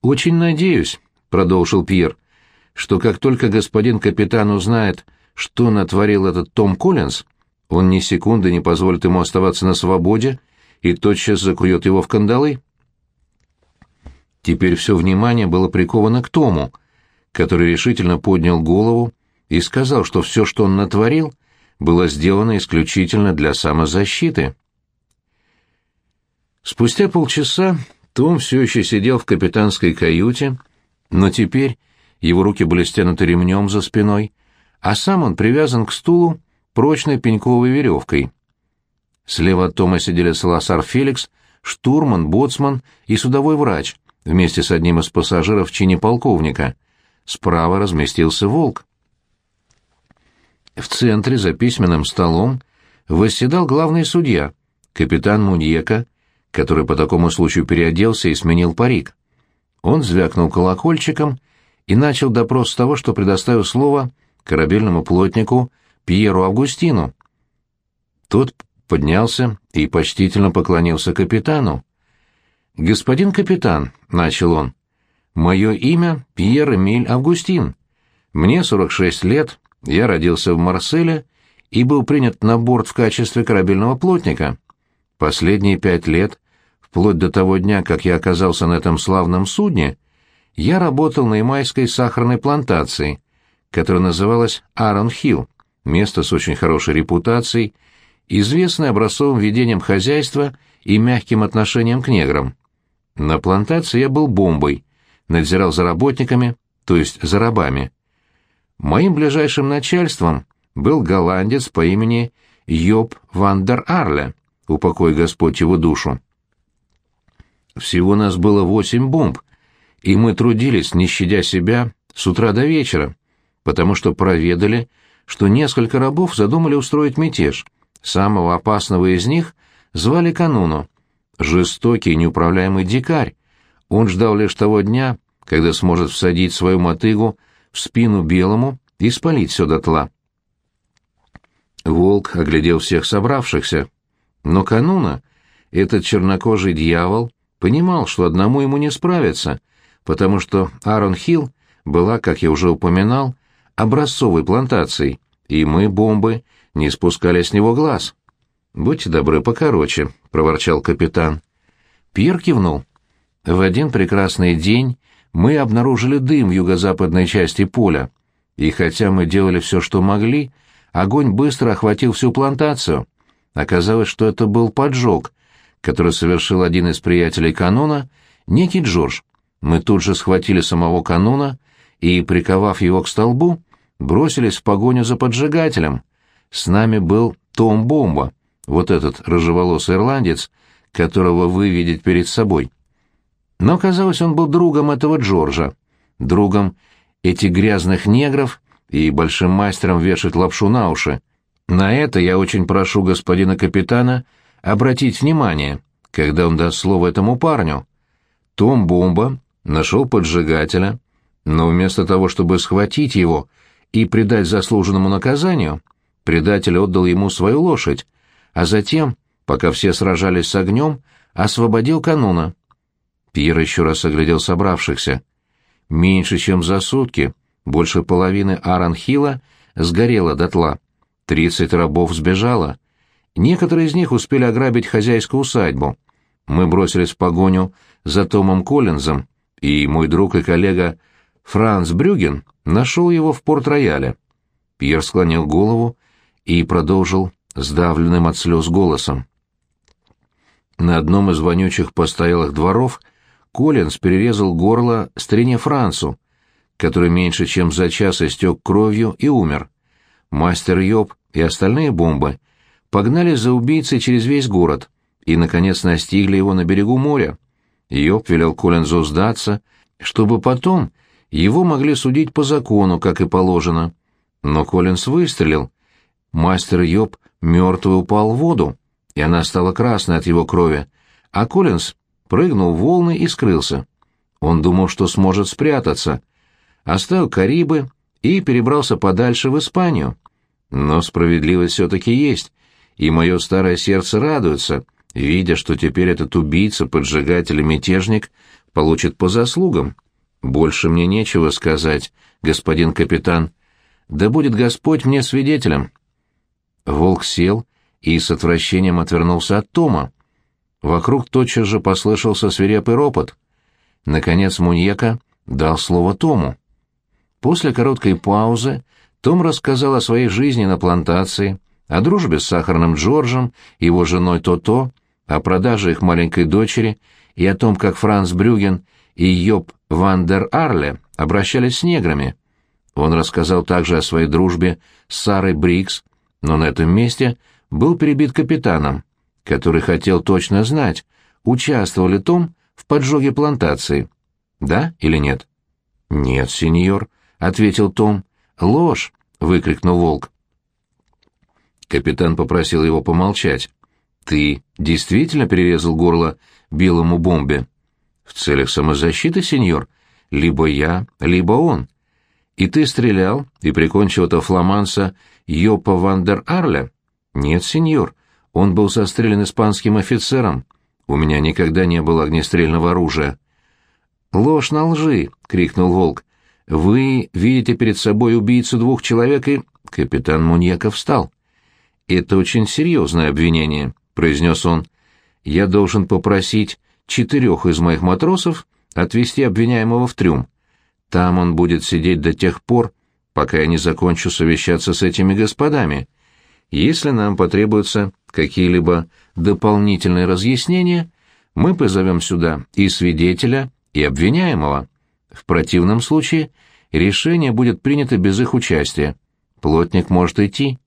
«Очень надеюсь», — продолжил Пьер, — «что как только господин капитан узнает, что натворил этот Том Коллинз, он ни секунды не позволит ему оставаться на свободе и тотчас закует его в кандалы». Теперь все внимание было приковано к Тому, который решительно поднял голову и сказал, что все, что он натворил, было сделано исключительно для самозащиты. Спустя полчаса Том все еще сидел в капитанской каюте, но теперь его руки были стянуты ремнем за спиной, а сам он привязан к стулу прочной пеньковой веревкой. Слева от Тома сидели Саласар Феликс, штурман, боцман и судовой врач, вместе с одним из пассажиров в чине полковника. Справа разместился волк. В центре за письменным столом восседал главный судья, капитан Муньека, который по такому случаю переоделся и сменил парик. Он звякнул колокольчиком и начал допрос с того, что предоставил слово корабельному плотнику Пьеру Августину. Тот поднялся и почтительно поклонился капитану. «Господин капитан», — начал он, — «мое имя Пьер Эмиль Августин. Мне 46 лет, я родился в Марселе и был принят на борт в качестве корабельного плотника. Последние пять лет, вплоть до того дня, как я оказался на этом славном судне, я работал на ямайской сахарной плантации, которая называлась Аарон Хилл, место с очень хорошей репутацией, известное образцовым ведением хозяйства и мягким отношением к неграм. На плантации я был бомбой, надзирал за работниками, то есть за рабами. Моим ближайшим начальством был голландец по имени Йоб ван дер Арле, упокой Господь его душу. Всего нас было восемь бомб, и мы трудились, не щадя себя, с утра до вечера, потому что проведали, что несколько рабов задумали устроить мятеж. Самого опасного из них звали Кануну. Жестокий, неуправляемый дикарь. Он ждал лишь того дня, когда сможет всадить свою мотыгу в спину белому и спалить все дотла. Волк оглядел всех собравшихся. Но Кануна, этот чернокожий дьявол, понимал, что одному ему не справиться, потому что Аарон Хилл была, как я уже упоминал, образцовой плантацией, и мы, бомбы, не спускали с него глаз. «Будьте добры, покороче», — проворчал капитан. Пьер кивнул. В один прекрасный день мы обнаружили дым в юго-западной части поля, и хотя мы делали все, что могли, огонь быстро охватил всю плантацию. Оказалось, что это был поджог, который совершил один из приятелей канона, некий Джордж. Мы тут же схватили самого канона и, приковав его к столбу, бросились в погоню за поджигателем. С нами был Том Бомба, вот этот рыжеволосый ирландец, которого вы видите перед собой. Но, казалось, он был другом этого Джорджа, другом этих грязных негров и большим мастером вешать лапшу на уши. На это я очень прошу господина капитана обратить внимание, когда он даст слово этому парню. Том Бомба нашел поджигателя, но вместо того, чтобы схватить его и предать заслуженному наказанию, предатель отдал ему свою лошадь, а затем, пока все сражались с огнем, освободил кануна. Пьер еще раз оглядел собравшихся. Меньше чем за сутки больше половины Аранхила сгорело дотла. Тридцать рабов сбежало. Некоторые из них успели ограбить хозяйскую усадьбу. Мы бросились в погоню за Томом Коллинзом, и мой друг и коллега Франц Брюген нашел его в порт-рояле. Пьер склонил голову и продолжил сдавленным от слез голосом. На одном из вонючих постоялых дворов Коллинз перерезал горло стрене Францу, который меньше чем за час истек кровью и умер. Мастер Йоб и остальные бомбы погнали за убийцей через весь город и, наконец, настигли его на берегу моря. Йоб велел Коллинзу сдаться, чтобы потом его могли судить по закону, как и положено. Но Коллинз выстрелил. Мастер Йоб мертвый упал в воду, и она стала красной от его крови, а Коллинз прыгнул в волны и скрылся. Он думал, что сможет спрятаться. Оставил Карибы и перебрался подальше в Испанию. Но справедливость все-таки есть и мое старое сердце радуется, видя, что теперь этот убийца, поджигатель и мятежник получит по заслугам. Больше мне нечего сказать, господин капитан. Да будет Господь мне свидетелем. Волк сел и с отвращением отвернулся от Тома. Вокруг тотчас же послышался свирепый ропот. Наконец Муньека дал слово Тому. После короткой паузы том рассказал о своей жизни на плантации, о дружбе с сахарным Джорджем, его женой То-То, о продаже их маленькой дочери и о том, как Франц Брюген и Йоб ван дер Арле обращались с неграми. Он рассказал также о своей дружбе с Сарой Брикс, но на этом месте был перебит капитаном, который хотел точно знать, участвовал ли Том в поджоге плантации. Да или нет? «Нет, сеньор», — ответил Том. «Ложь!» — выкрикнул волк. Капитан попросил его помолчать. «Ты действительно перерезал горло белому бомбе?» «В целях самозащиты, сеньор. Либо я, либо он. И ты стрелял и прикончил этого фламанца Йопа Вандер Арля?» «Нет, сеньор. Он был застрелен испанским офицером. У меня никогда не было огнестрельного оружия». «Ложь на лжи!» — крикнул волк. «Вы видите перед собой убийцу двух человек и...» Капитан Муньяка встал. «Это очень серьезное обвинение», — произнес он. «Я должен попросить четырех из моих матросов отвезти обвиняемого в трюм. Там он будет сидеть до тех пор, пока я не закончу совещаться с этими господами. Если нам потребуются какие-либо дополнительные разъяснения, Мы позовем сюда и свидетеля, и обвиняемого. В противном случае решение будет принято без их участия. Плотник может идти.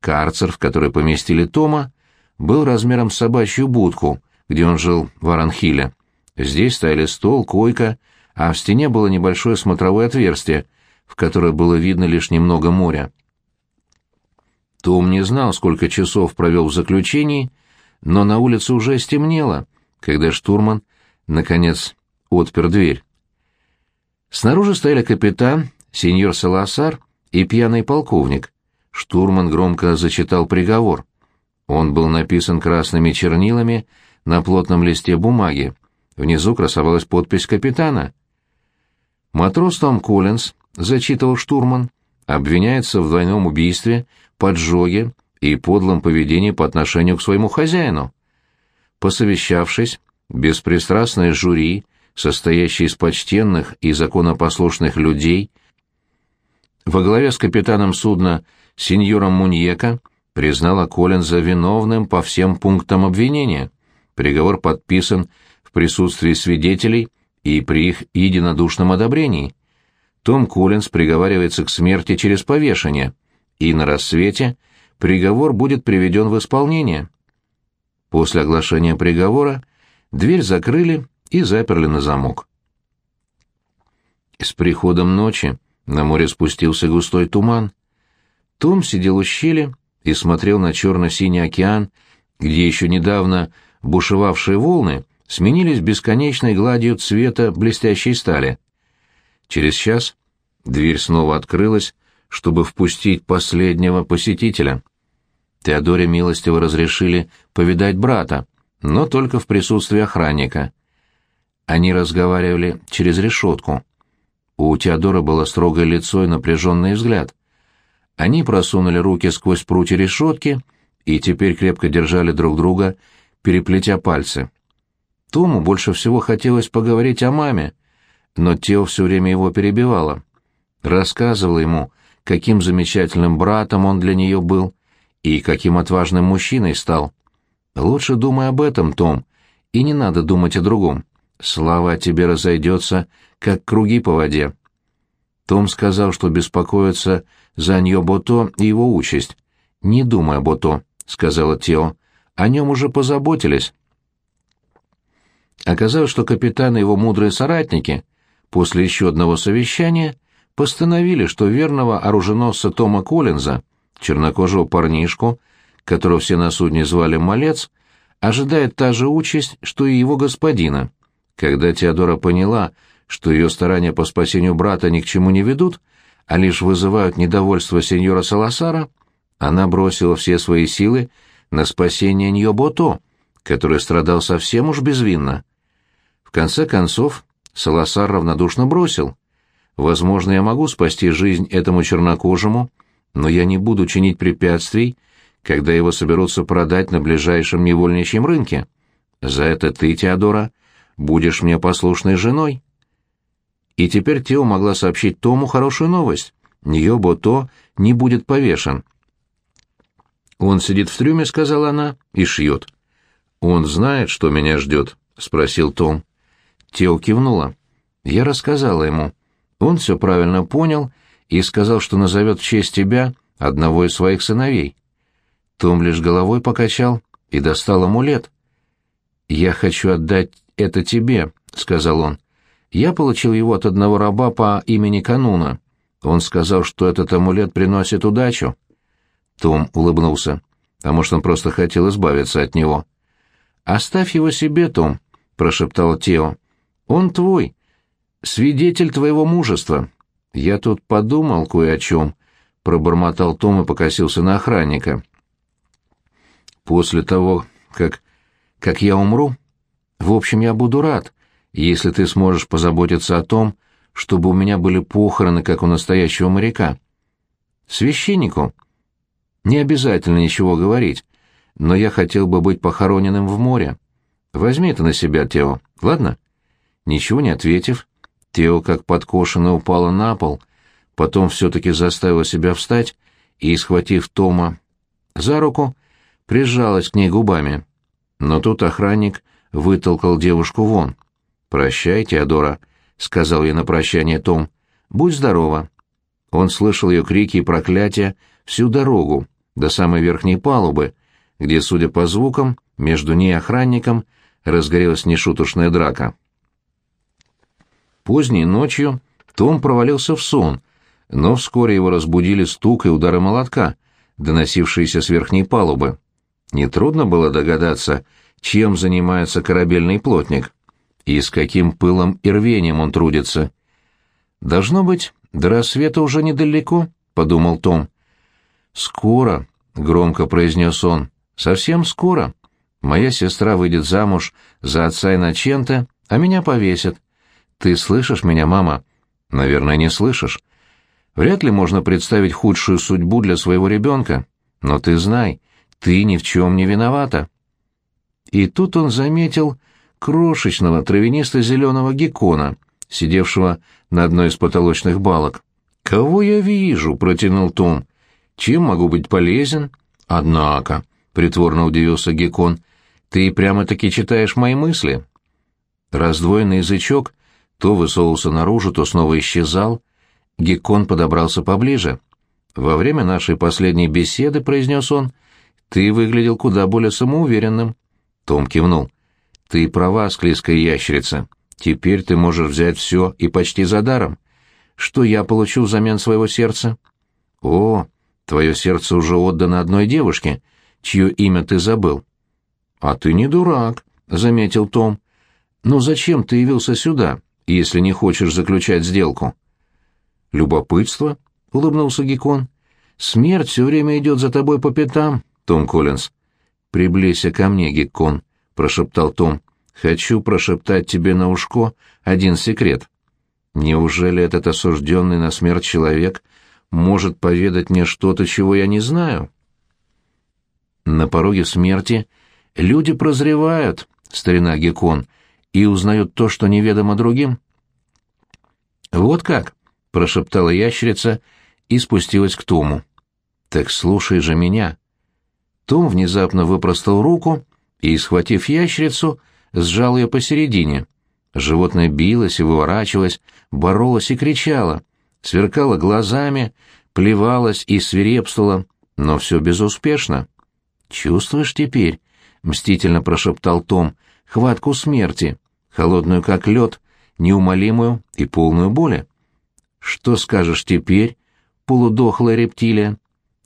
Карцер, в который поместили Тома, был размером с собачью будку, где он жил в Аранхиле. Здесь стояли стол, койка, а в стене было небольшое смотровое отверстие, в которое было видно лишь немного моря. Том не знал, сколько часов провел в заключении, но на улице уже стемнело, когда штурман, наконец, отпер дверь. Снаружи стояли капитан, сеньор Саласар и пьяный полковник. Штурман громко зачитал приговор. Он был написан красными чернилами на плотном листе бумаги. Внизу красовалась подпись капитана. Матрос Том Коллинз, зачитывал штурман, обвиняется в двойном убийстве, поджоге и подлом поведении по отношению к своему хозяину. Посовещавшись, беспристрастное жюри, состоящее из почтенных и законопослушных людей, во главе с капитаном судна сеньором Муньека признала Коллинза виновным по всем пунктам обвинения. Приговор подписан в присутствии свидетелей и при их единодушном одобрении. Том Коллинз приговаривается к смерти через повешение, и на рассвете приговор будет приведен в исполнение. После оглашения приговора дверь закрыли и заперли на замок. С приходом ночи на море спустился густой туман. Том сидел у щели и смотрел на черно-синий океан, где еще недавно бушевавшие волны сменились бесконечной гладью цвета блестящей стали. Через час дверь снова открылась, чтобы впустить последнего посетителя. Теодоре милостиво разрешили повидать брата, но только в присутствии охранника. Они разговаривали через решетку. У Теодора было строгое лицо и напряженный взгляд. Они просунули руки сквозь прутья решетки и теперь крепко держали друг друга, переплетя пальцы. Тому больше всего хотелось поговорить о маме, но Тео все время его перебивала. Рассказывала ему, каким замечательным братом он для нее был и каким отважным мужчиной стал. Лучше думай об этом, Том, и не надо думать о другом. Слава о тебе разойдется, как круги по воде. Том сказал, что беспокоится за нее Бото и его участь. «Не думай Бото», — сказала Тео. «О нем уже позаботились». Оказалось, что капитан и его мудрые соратники после еще одного совещания постановили, что верного оруженосца Тома Коллинза, чернокожего парнишку, которого все на судне звали Малец, ожидает та же участь, что и его господина. Когда Теодора поняла, что ее старания по спасению брата ни к чему не ведут, а лишь вызывают недовольство сеньора Саласара, она бросила все свои силы на спасение Ньобото, который страдал совсем уж безвинно. В конце концов, Саласар равнодушно бросил. «Возможно, я могу спасти жизнь этому чернокожему, но я не буду чинить препятствий, когда его соберутся продать на ближайшем невольничьем рынке. За это ты, Теодора, будешь мне послушной женой». И теперь Тео могла сообщить Тому хорошую новость. Ньобото не будет повешен. «Он сидит в трюме», — сказала она, — «и шьет». «Он знает, что меня ждет?» — спросил Том. Тео кивнула. Я рассказала ему. Он все правильно понял и сказал, что назовет в честь тебя одного из своих сыновей. Том лишь головой покачал и достал амулет. «Я хочу отдать это тебе», — сказал он. «Я получил его от одного раба по имени Кануна. Он сказал, что этот амулет приносит удачу». Том улыбнулся. А может, он просто хотел избавиться от него. «Оставь его себе, Том», — прошептал Тео. «Он твой, свидетель твоего мужества». «Я тут подумал кое о чем», — пробормотал Том и покосился на охранника. «После того, как... как я умру, в общем, я буду рад, если ты сможешь позаботиться о том, чтобы у меня были похороны, как у настоящего моряка. Священнику не обязательно ничего говорить, но я хотел бы быть похороненным в море. Возьми это на себя, Тео, ладно?» Ничего не ответив, Тео как подкошенно упала на пол, потом все-таки заставила себя встать и, схватив Тома за руку, прижалась к ней губами. но тут охранник вытолкал девушку вон. «Прощай, Теодора», — сказал ей на прощание Том. «Будь здорова». Он слышал ее крики и проклятия всю дорогу, до самой верхней палубы, где, судя по звукам, между ней и охранником разгорелась нешуточная драка. Поздней ночью Том провалился в сон, но вскоре его разбудили стук и удары молотка, доносившиеся с верхней палубы. Нетрудно было догадаться, чем занимается корабельный плотник и с каким пылом и рвением он трудится. «Должно быть, до рассвета уже недалеко», — подумал Том. «Скоро», — громко произнес он, — «совсем скоро. Моя сестра выйдет замуж за отца Инночента, а меня повесят. Ты слышишь меня, мама? Наверное, не слышишь. Вряд ли можно представить худшую судьбу для своего ребенка, но ты знай, ты ни в чем не виновата. И тут он заметил крошечного травянисто-зеленого геккона, сидевшего на одной из потолочных балок. «Кого я вижу?» — протянул Том. «Чем могу быть полезен?» «Однако», — притворно удивился геккон, — «ты прямо-таки читаешь мои мысли». Раздвоенный язычок то высовывался наружу, то снова исчезал. Геккон подобрался поближе. «Во время нашей последней беседы», — произнес он, — «ты выглядел куда более самоуверенным». Том кивнул. «Ты права, склизкая ящерица. Теперь ты можешь взять все и почти за даром. Что я получу взамен своего сердца?» «О, твое сердце уже отдано одной девушке, чье имя ты забыл». «А ты не дурак», — заметил Том. «Но зачем ты явился сюда?» если не хочешь заключать сделку. Любопытство, улыбнулся Гекон. Смерть все время идет за тобой по пятам, Том Коллинз. Приблизься ко мне, Геккон, прошептал Том. Хочу прошептать тебе на ушко один секрет. Неужели этот осужденный на смерть человек может поведать мне что-то, чего я не знаю? На пороге смерти люди прозревают, старина Геккон, и узнают то, что неведомо другим. «Вот как?» — прошептала ящерица и спустилась к Тому. «Так слушай же меня». Том внезапно выпростал руку и, схватив ящерицу, сжал ее посередине. Животное билось и выворачивалось, боролось и кричало, сверкало глазами, плевалось и свирепствовало, но все безуспешно. «Чувствуешь теперь?» — мстительно прошептал Том. «Хватку смерти холодную как лед, неумолимую и полную боли. «Что скажешь теперь, полудохлая рептилия?»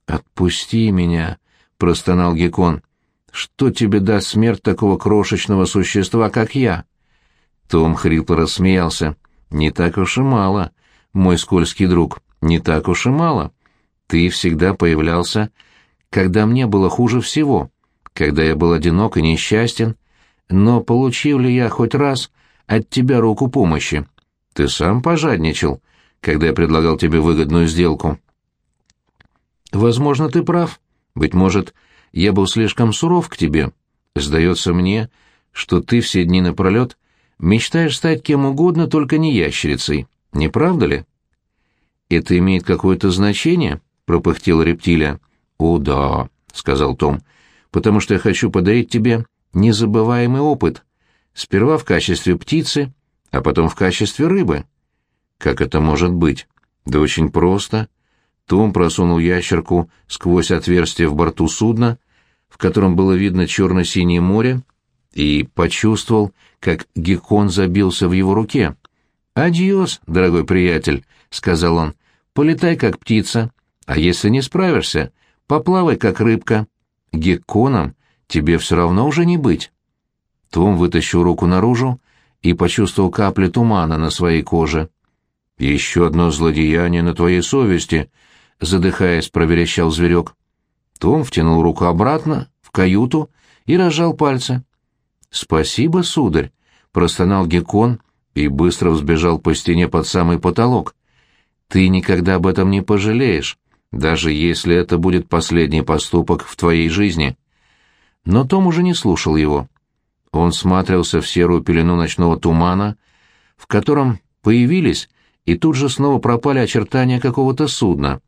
«Отпусти меня», — простонал Гекон. «Что тебе даст смерть такого крошечного существа, как я?» Том хрипло рассмеялся. «Не так уж и мало, мой скользкий друг, не так уж и мало. Ты всегда появлялся, когда мне было хуже всего, когда я был одинок и несчастен, но получил ли я хоть раз от тебя руку помощи? Ты сам пожадничал, когда я предлагал тебе выгодную сделку. Возможно, ты прав. Быть может, я был слишком суров к тебе. Сдается мне, что ты все дни напролет мечтаешь стать кем угодно, только не ящерицей. Не правда ли? Это имеет какое-то значение? пропыхтела рептилия. О, да, сказал Том, потому что я хочу подарить тебе незабываемый опыт. Сперва в качестве птицы, а потом в качестве рыбы. Как это может быть? Да очень просто. Том просунул ящерку сквозь отверстие в борту судна, в котором было видно черно-синее море, и почувствовал, как геккон забился в его руке. «Адьос, дорогой приятель», — сказал он, — «полетай как птица, а если не справишься, поплавай как рыбка. Гекконом тебе все равно уже не быть». Том вытащил руку наружу и почувствовал капли тумана на своей коже. «Еще одно злодеяние на твоей совести», — задыхаясь, проверящал зверек. Том втянул руку обратно, в каюту, и разжал пальцы. «Спасибо, сударь», — простонал Геккон и быстро взбежал по стене под самый потолок. «Ты никогда об этом не пожалеешь, даже если это будет последний поступок в твоей жизни». Но Том уже не слушал его. Он смотрелся в серую пелену ночного тумана, в котором появились и тут же снова пропали очертания какого-то судна.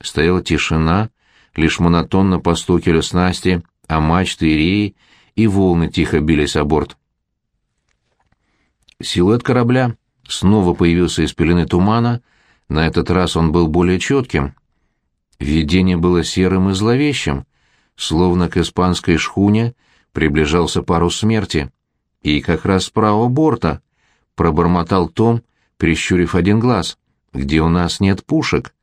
Стояла тишина, лишь монотонно постукивали снасти, а мачты и реи и волны тихо бились о борт. Силуэт корабля снова появился из пелены тумана, на этот раз он был более четким. Видение было серым и зловещим, словно к испанской шхуне приближался парус смерти. И как раз с правого борта пробормотал Том, прищурив один глаз, где у нас нет пушек.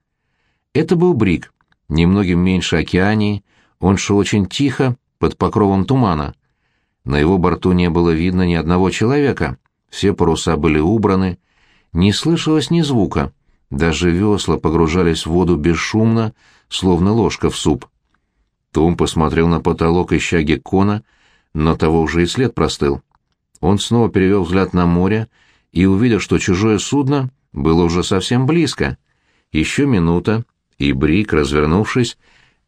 Это был Брик, немногим меньше океании, он шел очень тихо, под покровом тумана. На его борту не было видно ни одного человека, все паруса были убраны, не слышалось ни звука, даже весла погружались в воду бесшумно, словно ложка в суп. Том посмотрел на потолок, ища геккона, но того уже и след простыл. Он снова перевел взгляд на море и увидел, что чужое судно было уже совсем близко. Еще минута, и Брик, развернувшись,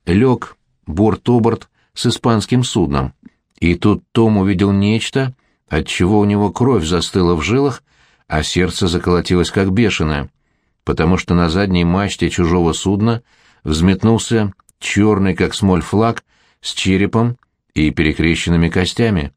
лег борт-оборт с испанским судном. И тут Том увидел нечто, от чего у него кровь застыла в жилах, а сердце заколотилось как бешеное, потому что на задней мачте чужого судна взметнулся черный, как смоль, флаг с черепом и перекрещенными костями.